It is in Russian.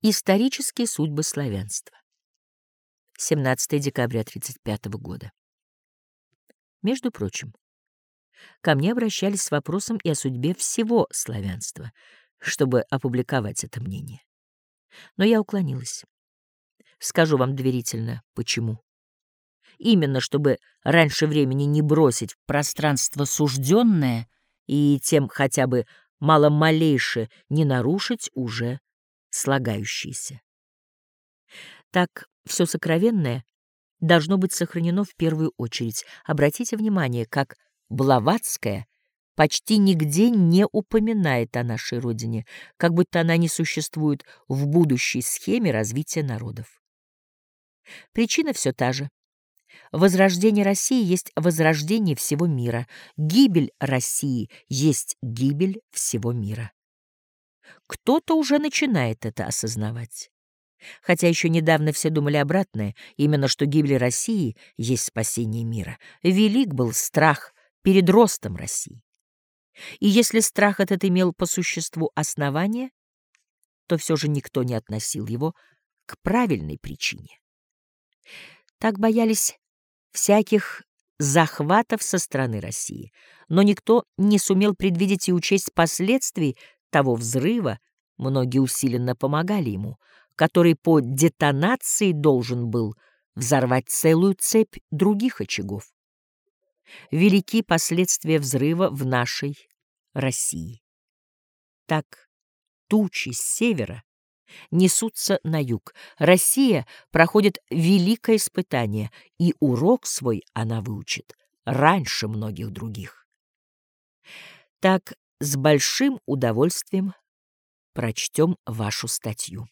Исторические судьбы славянства. 17 декабря 35 года. Между прочим, ко мне обращались с вопросом и о судьбе всего славянства, чтобы опубликовать это мнение. Но я уклонилась. Скажу вам доверительно, почему. Именно чтобы раньше времени не бросить в пространство сужденное и тем хотя бы мало-малейше не нарушить уже слагающиеся. Так все сокровенное должно быть сохранено в первую очередь. Обратите внимание, как Блаватская почти нигде не упоминает о нашей родине, как будто она не существует в будущей схеме развития народов. Причина все та же. Возрождение России есть возрождение всего мира. Гибель России есть гибель всего мира. Кто-то уже начинает это осознавать. Хотя еще недавно все думали обратное, именно что гибель России есть спасение мира. Велик был страх перед ростом России. И если страх этот имел по существу основание, то все же никто не относил его к правильной причине. Так боялись всяких захватов со стороны России, но никто не сумел предвидеть и учесть последствий того взрыва, многие усиленно помогали ему, который по детонации должен был взорвать целую цепь других очагов. Велики последствия взрыва в нашей России. Так тучи с севера несутся на юг. Россия проходит великое испытание, и урок свой она выучит раньше многих других. Так с большим удовольствием прочтем вашу статью.